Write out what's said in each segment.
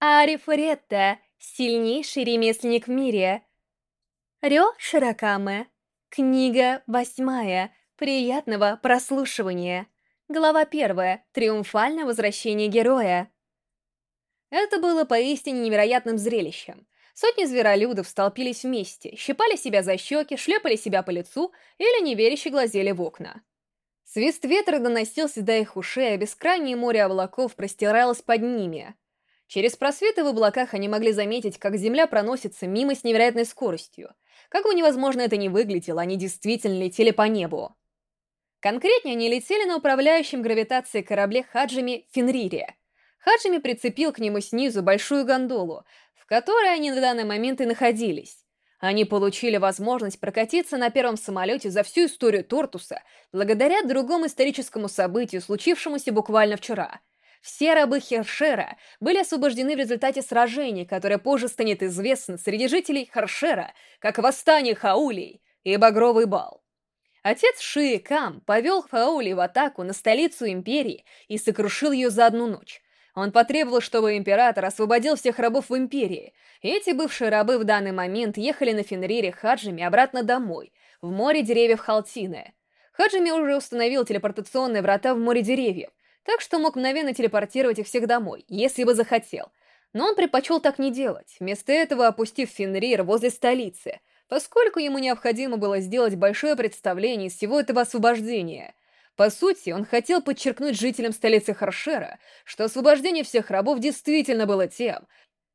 Ари Фуретта, сильнейший ремесленник в мире. Рё Широкаме. Книга восьмая. Приятного прослушивания. Глава первая. Триумфальное возвращение героя. Это было поистине невероятным зрелищем. Сотни зверолюдов столпились вместе, щипали себя за щеки, шлепали себя по лицу или неверяще глазели в окна. Свист ветра доносился до их ушей, а бескрайнее море облаков простиралось под ними. Через просветы в облаках они могли заметить, как Земля проносится мимо с невероятной скоростью. Как бы невозможно это ни выглядело, они действительно летели по небу. Конкретнее, они летели на управляющем гравитацией корабле Хаджими Фенрире. Хаджими прицепил к нему снизу большую гондолу, в которой они на данный момент и находились. Они получили возможность прокатиться на первом самолете за всю историю Тортуса благодаря другому историческому событию, случившемуся буквально вчера. Все рабы Хершера были освобождены в результате сражения, которое позже станет известно среди жителей Хершера как Восстание Хаулей и Багровый Бал. Отец Ши Кам повел Фаули в атаку на столицу империи и сокрушил ее за одну ночь. Он потребовал, чтобы император освободил всех рабов в империи. Эти бывшие рабы в данный момент ехали на Фенрире Хаджими обратно домой, в море деревьев Халтины. Хаджими уже установил телепортационные врата в море деревьев, так что мог мгновенно телепортировать их всех домой, если бы захотел. Но он предпочел так не делать, вместо этого опустив Фенрир возле столицы, поскольку ему необходимо было сделать большое представление из всего этого освобождения. По сути, он хотел подчеркнуть жителям столицы Харшера, что освобождение всех рабов действительно было тем,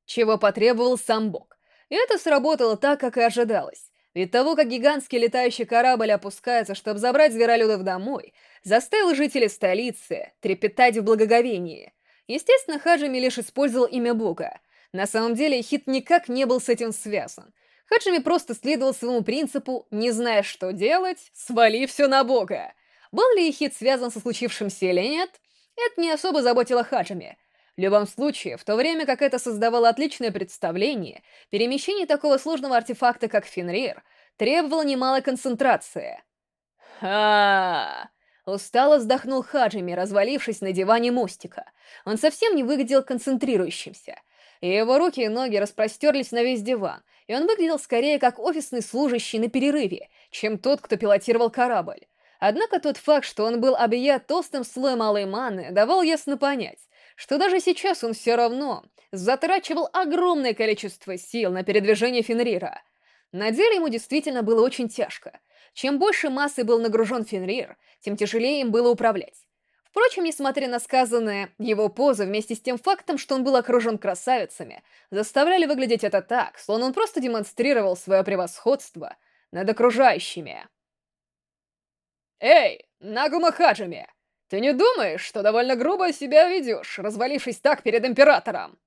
чего потребовал сам Бог. И это сработало так, как и ожидалось. Ведь того, как гигантский летающий корабль опускается, чтобы забрать зверолюдов домой, заставил жителей столицы трепетать в благоговении. Естественно, Хаджими лишь использовал имя Бога. На самом деле, хит никак не был с этим связан. Хаджими просто следовал своему принципу «не зная, что делать, свали все на Бога». Был ли хит связан со случившимся или нет, это не особо заботило Хаджими. В любом случае, в то время как это создавало отличное представление, перемещение такого сложного артефакта, как Фенрир, требовало немалой концентрации. ха Устало вздохнул Хаджими, развалившись на диване мостика. Он совсем не выглядел концентрирующимся. Его руки и ноги распростерлись на весь диван, и он выглядел скорее как офисный служащий на перерыве, чем тот, кто пилотировал корабль. Однако тот факт, что он был объят толстым слоем малой маны, давал ясно понять, что даже сейчас он все равно затрачивал огромное количество сил на передвижение Фенрира. На деле ему действительно было очень тяжко. Чем больше массы был нагружен Фенрир, тем тяжелее им было управлять. Впрочем, несмотря на сказанное, его позы вместе с тем фактом, что он был окружен красавицами, заставляли выглядеть это так, словно он просто демонстрировал свое превосходство над окружающими. «Эй, Нагума Хаджими, ты не думаешь, что довольно грубо себя ведешь, развалившись так перед Императором?»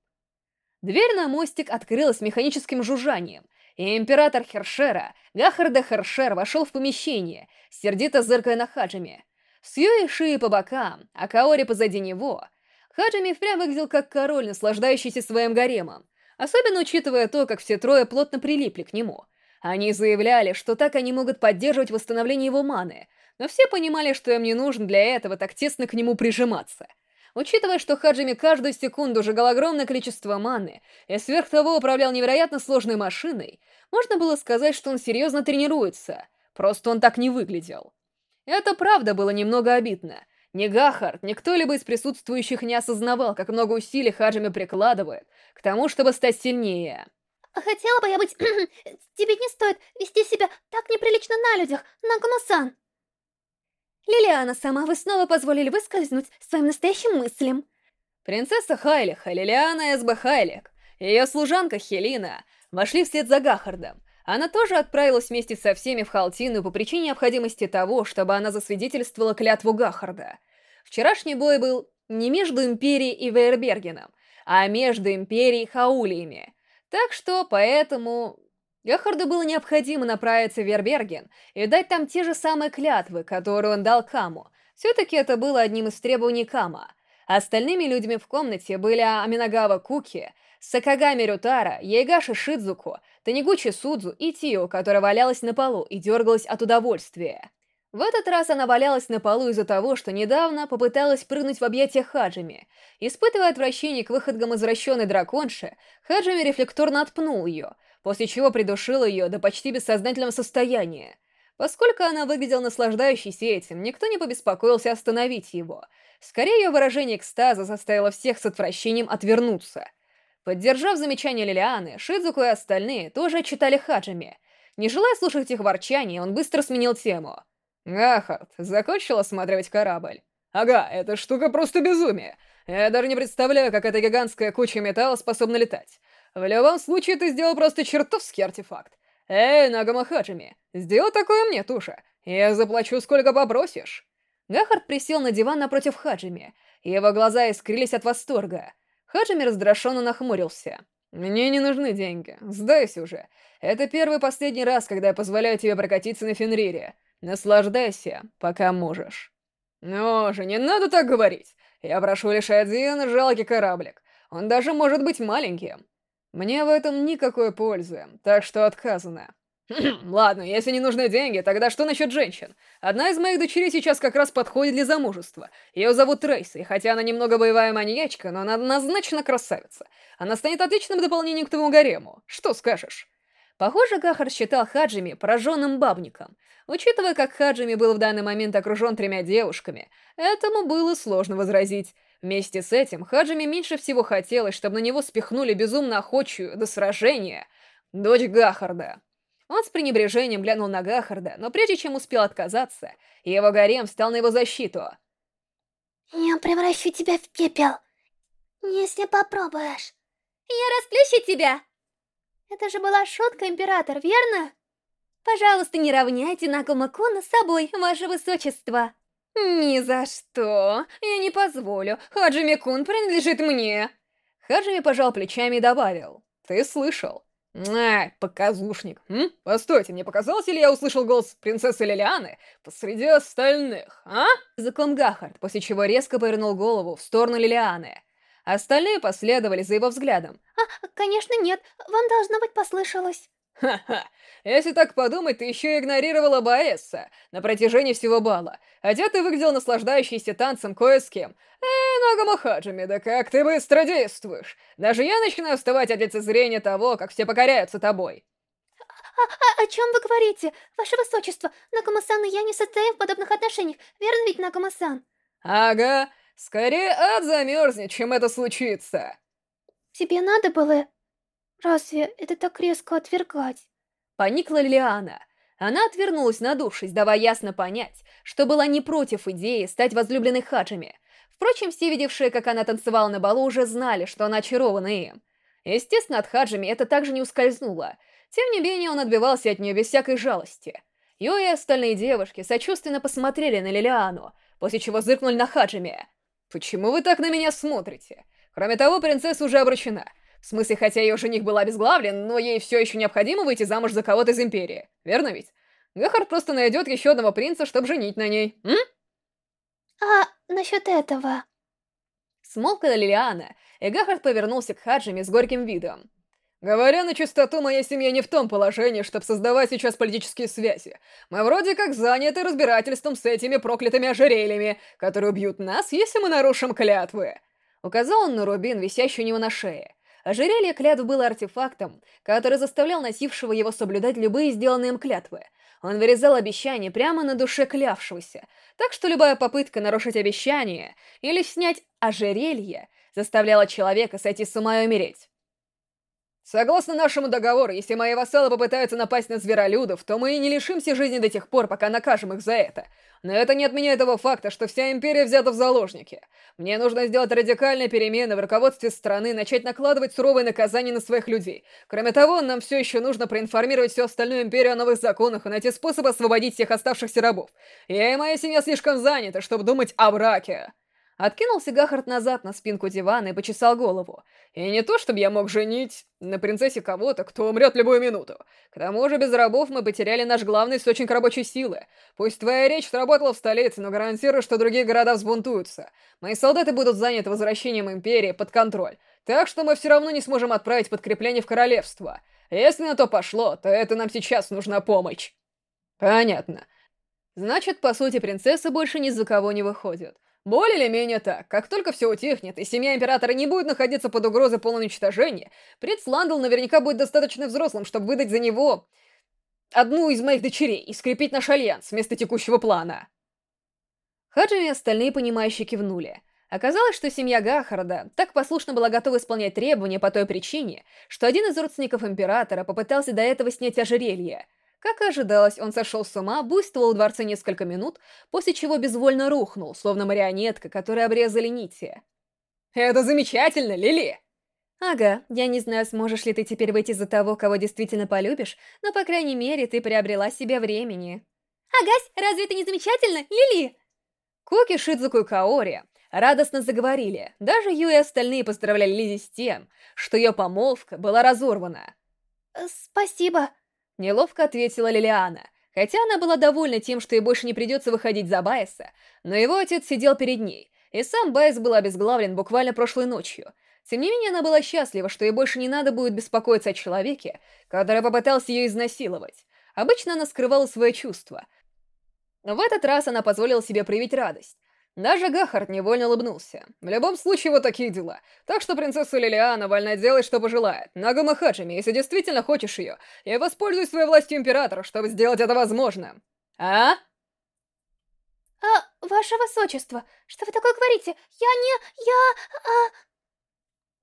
Дверь на мостик открылась механическим жужжанием, и Император Хершера, Гахарда Хершер, вошел в помещение, сердито зыркая на Хаджими. С Юи Шии по бокам, а Каори позади него. Хаджими впрямь выглядел как король, наслаждающийся своим гаремом, особенно учитывая то, как все трое плотно прилипли к нему. Они заявляли, что так они могут поддерживать восстановление его маны, но все понимали, что им не нужно для этого так тесно к нему прижиматься. Учитывая, что Хаджими каждую секунду жигал огромное количество маны и сверх того управлял невероятно сложной машиной, можно было сказать, что он серьезно тренируется, просто он так не выглядел. Это правда было немного обидно. Ни Гахард, ни кто-либо из присутствующих не осознавал, как много усилий Хаджими прикладывает к тому, чтобы стать сильнее. Хотела бы я быть... Тебе не стоит вести себя так неприлично на людях, Нагума-сан. Лилиана сама, вы снова позволили выскользнуть своим настоящим мыслям. Принцесса Хайлиха, Лилиана Эсбе Хайлик, ее служанка Хелина вошли вслед за Гахардом, она тоже отправилась вместе со всеми в Халтину по причине необходимости того, чтобы она засвидетельствовала клятву Гахарда. Вчерашний бой был не между Империей и Вейербергеном, а между Империей и Хаулиями. Так что, поэтому... Гахарду было необходимо направиться в Верберген и дать там те же самые клятвы, которые он дал Каму. Все-таки это было одним из требований Кама. Остальными людьми в комнате были Аминагава Куки, Сакагами Рютара, Яйгаши Шидзуку, Танегучи Судзу и Тио, которая валялась на полу и дергалась от удовольствия. В этот раз она валялась на полу из-за того, что недавно попыталась прыгнуть в объятия Хаджими. Испытывая отвращение к выходкам извращенной драконши, Хаджими рефлекторно отпнул ее, после чего придушил ее до почти бессознательного состояния. Поскольку она выглядела наслаждающейся этим, никто не побеспокоился остановить его. Скорее, ее выражение экстаза заставило всех с отвращением отвернуться. Поддержав замечание Лилианы, Шидзуку и остальные тоже отчитали Хаджими. Не желая слушать их ворчание, он быстро сменил тему. «Гахард, закончил осматривать корабль?» «Ага, эта штука просто безумие. Я даже не представляю, как эта гигантская куча металла способна летать. В любом случае, ты сделал просто чертовский артефакт. Эй, Нагама Хаджими, сделай такое мне, Туша. Я заплачу, сколько попросишь». Гахард присел на диван напротив Хаджими, его глаза искрились от восторга. Хаджими раздраженно нахмурился. «Мне не нужны деньги. Сдайся уже. Это первый и последний раз, когда я позволяю тебе прокатиться на Фенрире. Наслаждайся, пока можешь». «Ну же, не надо так говорить. Я прошу лишь один жалкий кораблик. Он даже может быть маленьким. Мне в этом никакой пользы, так что отказано. Ладно, если не нужны деньги, тогда что насчет женщин? Одна из моих дочерей сейчас как раз подходит для замужества. Ее зовут Трейси, хотя она немного боевая маньячка, но она однозначно красавица. Она станет отличным дополнением к твоему гарему. Что скажешь? Похоже, Кахар считал Хаджими пораженным бабником. Учитывая, как Хаджими был в данный момент окружен тремя девушками, этому было сложно возразить. Вместе с этим Хаджими меньше всего хотелось, чтобы на него спихнули безумно охочую до сражения дочь Гахарда. Он с пренебрежением глянул на Гахарда, но прежде чем успел отказаться, его гарем встал на его защиту. «Я превращу тебя в пепел, если попробуешь. Я расплющу тебя!» Это же была шутка, Император, верно? Пожалуйста, не равняйте Накума-куна с собой, ваше высочество. «Ни за что! Я не позволю! Хаджими-кун принадлежит мне!» Хаджими пожал плечами и добавил. «Ты слышал?» «Ай, показушник! М? Постойте, мне показалось, или я услышал голос принцессы Лилианы посреди остальных, а?» Языком Гахард, после чего резко повернул голову в сторону Лилианы. Остальные последовали за его взглядом. «А, конечно нет, вам должно быть послышалось». Ха-ха, если так подумать, ты еще и игнорировала Баэсса на протяжении всего бала, хотя ты выглядел наслаждающийся танцем кое с кем. Эй, Нагама Хаджими, да как ты быстро действуешь! Даже я начинаю вставать от лицезрения того, как все покоряются тобой. А, а, о чем вы говорите? Ваше Высочество, Нагама-сан и я не состоим в подобных отношениях, верно ведь, Нагама-сан? Ага, скорее ад замерзнет, чем это случится. Тебе надо было Разве это так резко отвергать? Поникла Лилиана. Она отвернулась, надувшись, давая ясно понять, что была не против идеи стать возлюбленной Хаджими. Впрочем, все видевшие, как она танцевала на балу, уже знали, что она очарована им. Естественно, от Хаджими это также не ускользнуло. Тем не менее, он отбивался от нее без всякой жалости. Йо и остальные девушки сочувственно посмотрели на Лилиану, после чего зыркнули на Хаджими. «Почему вы так на меня смотрите? Кроме того, принцесса уже обручена. В смысле, хотя ее жених был обезглавлен, но ей все еще необходимо выйти замуж за кого-то из Империи. Верно ведь? Гахард просто найдет еще одного принца, чтобы женить на ней. М? А насчет этого... Смолкла Лилиана, и Гахард повернулся к Хаджиме с горьким видом. Говоря на чистоту, моя семья не в том положении, чтобы создавать сейчас политические связи. Мы вроде как заняты разбирательством с этими проклятыми ожерельями, которые убьют нас, если мы нарушим клятвы. Указал он на рубин, висящий у него на шее. Ожерелье клятв было артефактом, который заставлял носившего его соблюдать любые сделанные им клятвы. Он вырезал обещание прямо на душе клявшегося, так что любая попытка нарушить обещание или снять ожерелье заставляла человека сойти с ума и умереть. Согласно нашему договору, если мои вассалы попытаются напасть на зверолюдов, то мы и не лишимся жизни до тех пор, пока накажем их за это. Но это не отменяет того факта, что вся империя взята в заложники. Мне нужно сделать радикальные перемены в руководстве страны, начать накладывать суровые наказания на своих людей. Кроме того, нам все еще нужно проинформировать всю остальную империю о новых законах и найти способ освободить всех оставшихся рабов. Я и моя семья слишком заняты, чтобы думать о браке. Откинулся Гахард назад на спинку дивана и почесал голову. И не то, чтобы я мог женить на принцессе кого-то, кто умрет любую минуту. К тому же без рабов мы потеряли наш главный источник рабочей силы. Пусть твоя речь сработала в столице, но гарантирую, что другие города взбунтуются. Мои солдаты будут заняты возвращением Империи под контроль. Так что мы все равно не сможем отправить подкрепление в королевство. Если на то пошло, то это нам сейчас нужна помощь. Понятно. Значит, по сути, принцесса больше ни за кого не выходит. Более или менее так. Как только все утихнет, и семья Императора не будет находиться под угрозой полного уничтожения, принц Ландл наверняка будет достаточно взрослым, чтобы выдать за него одну из моих дочерей и скрепить наш альянс вместо текущего плана. Хаджи и остальные понимающе кивнули. Оказалось, что семья Гахарда так послушно была готова исполнять требования по той причине, что один из родственников Императора попытался до этого снять ожерелье — как и ожидалось, он сошел с ума, буйствовал в дворце несколько минут, после чего безвольно рухнул, словно марионетка, которой обрезали нити. «Это замечательно, Лили!» «Ага, я не знаю, сможешь ли ты теперь выйти за того, кого действительно полюбишь, но, по крайней мере, ты приобрела себе времени». «Агась, разве это не замечательно, Лили?» Куки, Шидзуку и Каори радостно заговорили. Даже Ю и остальные поздравляли Лизи с тем, что ее помолвка была разорвана. «Спасибо», Неловко ответила Лилиана, хотя она была довольна тем, что ей больше не придется выходить за Байеса, но его отец сидел перед ней, и сам Байес был обезглавлен буквально прошлой ночью. Тем не менее, она была счастлива, что ей больше не надо будет беспокоиться о человеке, который попытался ее изнасиловать. Обычно она скрывала свои чувства. Но в этот раз она позволила себе проявить радость. Даже Гахард невольно улыбнулся. В любом случае, вот такие дела. Так что принцесса Лилиана вольна делать, что пожелает. Нагума Хаджими, если действительно хочешь ее, я воспользуюсь своей властью Императора, чтобы сделать это возможным. А? А, ваше высочество, что вы такое говорите? Я не... я... а...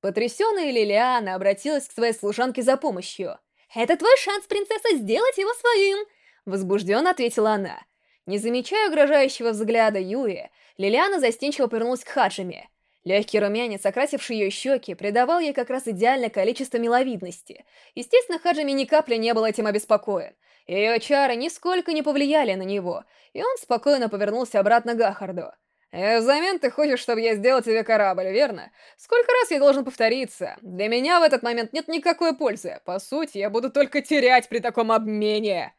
Потрясенная Лилиана обратилась к своей служанке за помощью. «Это твой шанс, принцесса, сделать его своим!» Возбужденно ответила она. Не замечая угрожающего взгляда Юи, Лилиана застенчиво повернулась к Хаджиме. Легкий румянец, окрасивший ее щеки, придавал ей как раз идеальное количество миловидности. Естественно, Хаджими ни капли не был этим обеспокоен. Ее чары нисколько не повлияли на него, и он спокойно повернулся обратно к Гахарду. «И «Э, взамен ты хочешь, чтобы я сделал тебе корабль, верно? Сколько раз я должен повториться? Для меня в этот момент нет никакой пользы. По сути, я буду только терять при таком обмене!»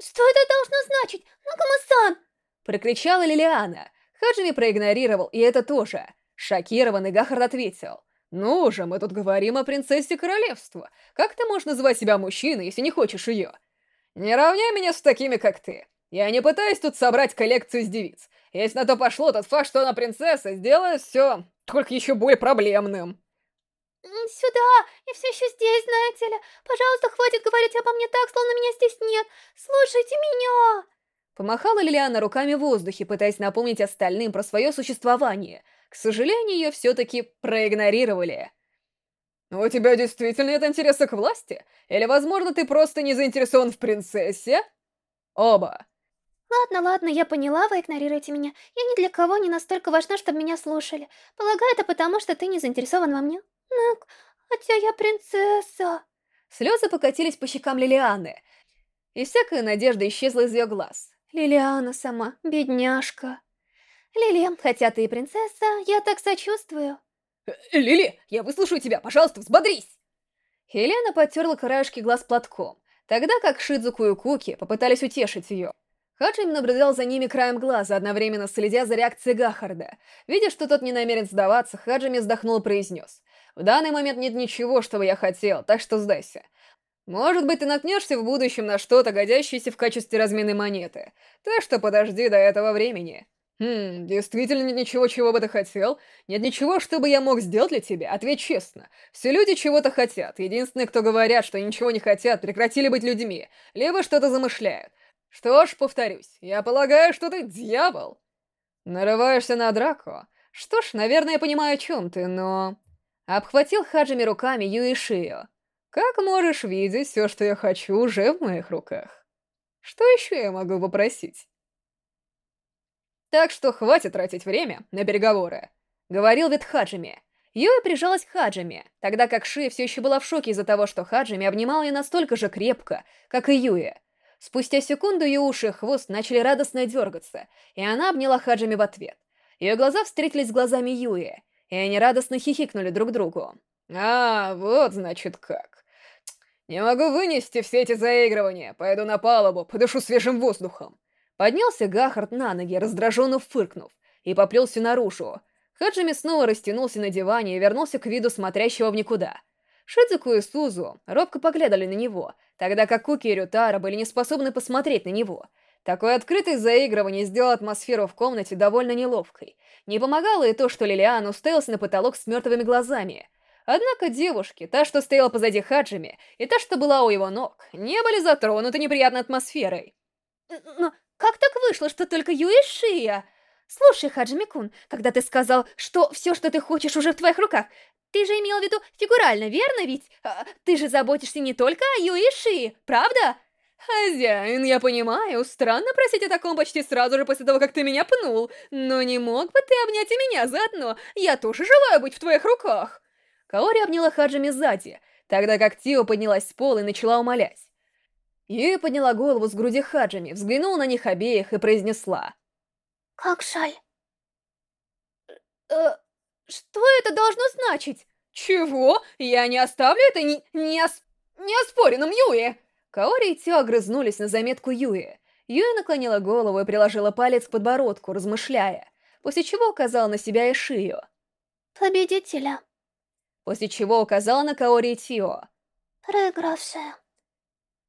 «Что это должно значить, Накама-сан?» Прокричала Лилиана. Хаджими проигнорировал, и это тоже. Шокированный Гахард ответил. «Ну же, мы тут говорим о принцессе королевства. Как ты можешь называть себя мужчиной, если не хочешь ее? Не равняй меня с такими, как ты. Я не пытаюсь тут собрать коллекцию из девиц. Если на то пошло, тот факт, что она принцесса, сделает все только еще более проблемным». «Сюда! Я все еще здесь, знаете ли. Пожалуйста, хватит говорить обо мне так, словно меня здесь нет. Слушайте меня!» Помахала Лилиана руками в воздухе, пытаясь напомнить остальным про свое существование. К сожалению, ее все-таки проигнорировали. «У тебя действительно нет интереса к власти? Или, возможно, ты просто не заинтересован в принцессе?» «Оба». «Ладно, ладно, я поняла, вы игнорируете меня. Я ни для кого не настолько важна, чтобы меня слушали. Полагаю, это потому, что ты не заинтересован во мне?» «Ну, хотя я принцесса...» Слезы покатились по щекам Лилианы, и всякая надежда исчезла из ее глаз. Лилиана сама, бедняжка. Лили, хотя ты и принцесса, я так сочувствую. Э, Лили, я выслушаю тебя, пожалуйста, взбодрись! Хелена потерла краешки глаз платком, тогда как Шидзуку и Куки попытались утешить ее. Хаджими наблюдал за ними краем глаза, одновременно следя за реакцией Гахарда. Видя, что тот не намерен сдаваться, Хаджими вздохнул и произнес. «В данный момент нет ничего, что бы я хотел, так что сдайся. Может быть, ты наткнешься в будущем на что-то, годящееся в качестве разменной монеты. Так что подожди до этого времени. Хм, действительно нет ничего, чего бы ты хотел? Нет ничего, что бы я мог сделать для тебя? Ответь честно. Все люди чего-то хотят. Единственные, кто говорят, что ничего не хотят, прекратили быть людьми, либо что-то замышляют. Что ж, повторюсь, я полагаю, что ты дьявол. Нарываешься на драку? Что ж, наверное, я понимаю, о чем ты, но... Обхватил Хаджими руками Ю и Шию. Как можешь видеть, все, что я хочу, уже в моих руках. Что еще я могу попросить? Так что хватит тратить время на переговоры. Говорил ведь Хаджими. Юэ прижалась к Хаджими, тогда как Ши все еще была в шоке из-за того, что Хаджими обнимал ее настолько же крепко, как и Юэ. Спустя секунду ее уши и хвост начали радостно дергаться, и она обняла Хаджими в ответ. Ее глаза встретились с глазами Юэ, и они радостно хихикнули друг другу. «А, вот значит как. «Не могу вынести все эти заигрывания. Пойду на палубу, подышу свежим воздухом». Поднялся Гахард на ноги, раздраженно фыркнув, и поплелся наружу. Хаджими снова растянулся на диване и вернулся к виду смотрящего в никуда. Шидзуку и Сузу робко поглядали на него, тогда как Куки и Рютара были не способны посмотреть на него. Такое открытое заигрывание сделало атмосферу в комнате довольно неловкой. Не помогало и то, что Лилиан уставился на потолок с мертвыми глазами. Однако девушки, та, что стояла позади Хаджими, и та, что была у его ног, не были затронуты неприятной атмосферой. Но как так вышло, что только Ю и Шия? Слушай, Хаджими-кун, когда ты сказал, что все, что ты хочешь, уже в твоих руках, ты же имел в виду фигурально, верно ведь? А, ты же заботишься не только о Ю и Шии, правда? «Хозяин, я понимаю, странно просить о таком почти сразу же после того, как ты меня пнул, но не мог бы ты обнять и меня заодно? Я тоже желаю быть в твоих руках!» Каори обняла Хаджими сзади, тогда как Тио поднялась с пола и начала умолять. Юя подняла голову с груди Хаджими, взглянула на них обеих и произнесла. «Как жаль». «Э, что это должно значить?» «Чего? Я не оставлю это не, не, ос, не оспоренным, Юи!» Каори и Тио огрызнулись на заметку Юи. Юи наклонила голову и приложила палец к подбородку, размышляя, после чего указала на себя и Шию. «Победителя». После чего указала на Каори и Тио. «Проигравшая».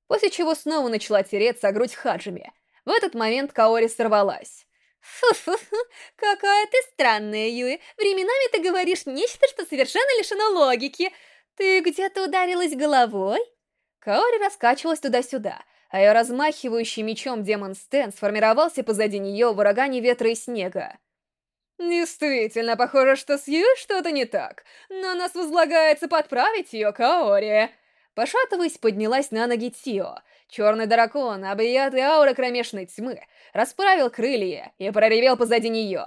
После чего снова начала тереться о грудь Хаджими. В этот момент Каори сорвалась. Фу-фу-фу, какая ты странная, Юи. Временами ты говоришь нечто, что совершенно лишено логики. Ты где-то ударилась головой? Каори раскачивалась туда-сюда, а ее размахивающий мечом демон Стэн сформировался позади нее в урагане ветра и снега. Действительно, похоже, что с Юй что-то не так, но нас возлагается подправить ее, Каори. Пошатываясь, поднялась на ноги Тио. Черный дракон, объятый аурой кромешной тьмы, расправил крылья и проревел позади нее.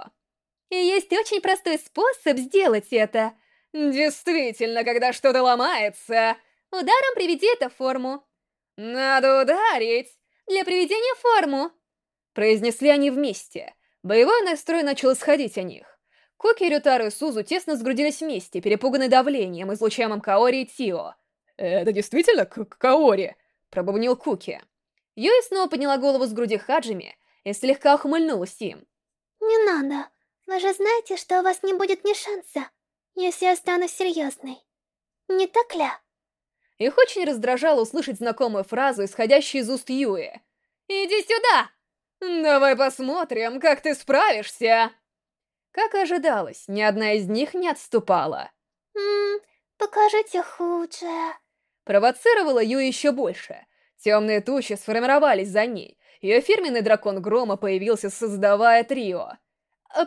И есть очень простой способ сделать это. Действительно, когда что-то ломается... Ударом приведи это в форму. Надо ударить. Для приведения в форму. Произнесли они вместе. Боевой настрой начал исходить о них. Коки, Рютару и Сузу тесно сгрудились вместе, перепуганные давлением, излучаемым Каори и Тио. «Это действительно К Каори?» — пробубнил Куки. Юи снова подняла голову с груди Хаджими и слегка ухмыльнулась им. «Не надо. Вы же знаете, что у вас не будет ни шанса, если я стану серьезной. Не так ли?» Их очень раздражало услышать знакомую фразу, исходящую из уст Юи. «Иди сюда! Давай посмотрим, как ты справишься!» Как ожидалось, ни одна из них не отступала. «Ммм, покажите худшее!» Провоцировала Юи еще больше. Темные тучи сформировались за ней. Ее фирменный дракон Грома появился, создавая трио.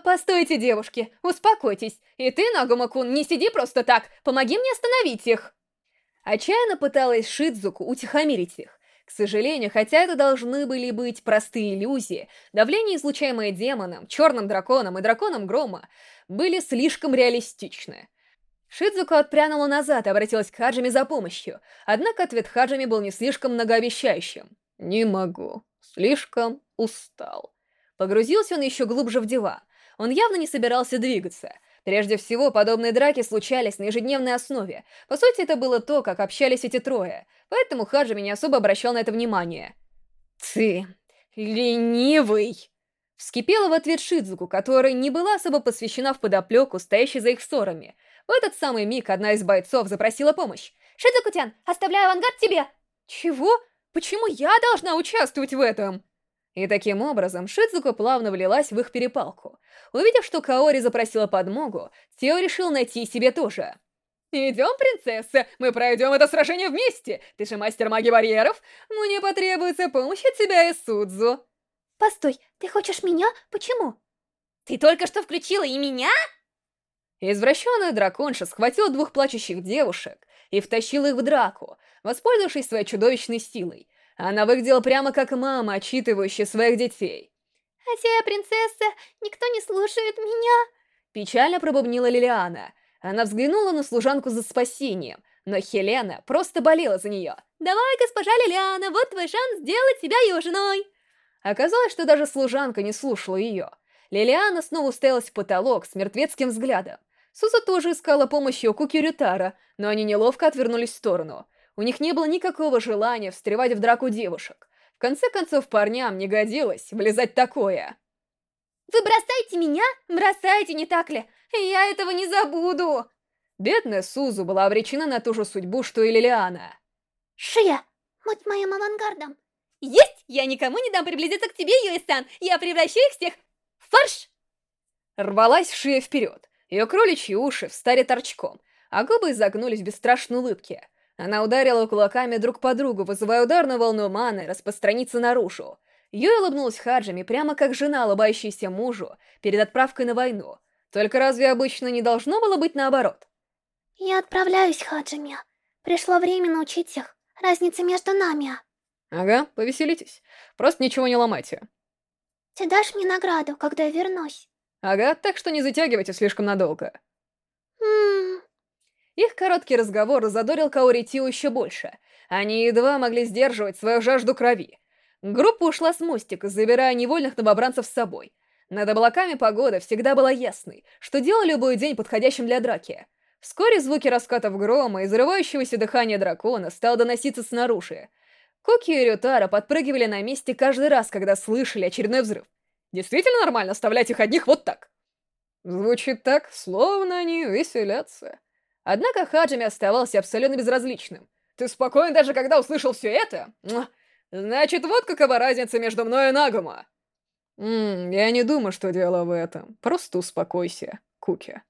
«Постойте, девушки, успокойтесь. И ты, Нагума-кун, не сиди просто так. Помоги мне остановить их!» Отчаянно пыталась Шидзуку утихомирить их. К сожалению, хотя это должны были быть простые иллюзии, давление, излучаемое демоном, черным драконом и драконом грома, были слишком реалистичны. Шидзука отпрянула назад и обратилась к Хаджими за помощью, однако ответ Хаджими был не слишком многообещающим. «Не могу. Слишком устал». Погрузился он еще глубже в дела. Он явно не собирался двигаться — Прежде всего, подобные драки случались на ежедневной основе. По сути, это было то, как общались эти трое, поэтому Хаджими не особо обращал на это внимание. «Ты... ленивый!» Вскипела в ответ Шидзуку, которая не была особо посвящена в подоплеку, стоящей за их ссорами. В этот самый миг одна из бойцов запросила помощь. «Шидзуку-тян, оставляю авангард тебе!» «Чего? Почему я должна участвовать в этом?» И таким образом Шидзука плавно влилась в их перепалку. Увидев, что Каори запросила подмогу, Тео решил найти себе тоже. «Идем, принцесса, мы пройдем это сражение вместе! Ты же мастер магии барьеров! Мне потребуется помощь от тебя и Судзу!» «Постой, ты хочешь меня? Почему?» «Ты только что включила и меня?» Извращенная драконша схватила двух плачущих девушек и втащила их в драку, воспользовавшись своей чудовищной силой. Она выглядела прямо как мама, отчитывающая своих детей. «Хотя я принцесса, никто не слушает меня!» Печально пробубнила Лилиана. Она взглянула на служанку за спасением, но Хелена просто болела за нее. «Давай, госпожа Лилиана, вот твой шанс сделать себя ее женой!» Оказалось, что даже служанка не слушала ее. Лилиана снова уставилась в потолок с мертвецким взглядом. Суза тоже искала помощи у Куки Рютара, но они неловко отвернулись в сторону. У них не было никакого желания встревать в драку девушек. В конце концов, парням не годилось влезать такое. «Вы бросаете меня? Бросаете, не так ли? Я этого не забуду!» Бедная Сузу была обречена на ту же судьбу, что и Лилиана. «Шия, будь моим авангардом! Есть! Я никому не дам приблизиться к тебе, Юэ-сан! Я превращу их всех в фарш! Рвалась шея вперед. Ее кроличьи уши встали торчком, а губы изогнулись в бесстрашной улыбке. Она ударила кулаками друг по другу, вызывая ударную волну маны распространиться наружу. Юй улыбнулась Хаджами прямо как жена, улыбающаяся мужу перед отправкой на войну. Только разве обычно не должно было быть наоборот? Я отправляюсь, Хаджими. Пришло время научить их. Разница между нами. Ага, повеселитесь. Просто ничего не ломайте. Ты дашь мне награду, когда я вернусь? Ага, так что не затягивайте слишком надолго. Ммм... Их короткий разговор задорил Каори Тио еще больше. Они едва могли сдерживать свою жажду крови. Группа ушла с мостика, забирая невольных новобранцев с собой. Над облаками погода всегда была ясной, что делало любой день подходящим для драки. Вскоре звуки раскатов грома и зарывающегося дыхания дракона стал доноситься снаружи. Коки и Рютара подпрыгивали на месте каждый раз, когда слышали очередной взрыв. Действительно нормально оставлять их одних вот так? Звучит так, словно они веселятся. Однако Хаджими оставался абсолютно безразличным. Ты спокоен даже когда услышал все это? Значит, вот какова разница между мной и Нагума. Ммм, я не думаю, что дело в этом. Просто успокойся, Куки.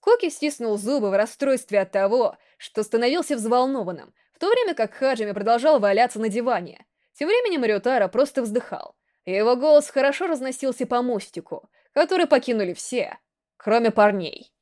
Куки стиснул зубы в расстройстве от того, что становился взволнованным, в то время как Хаджими продолжал валяться на диване. Тем временем Рютара просто вздыхал. Его голос хорошо разносился по мостику, который покинули все, кроме парней.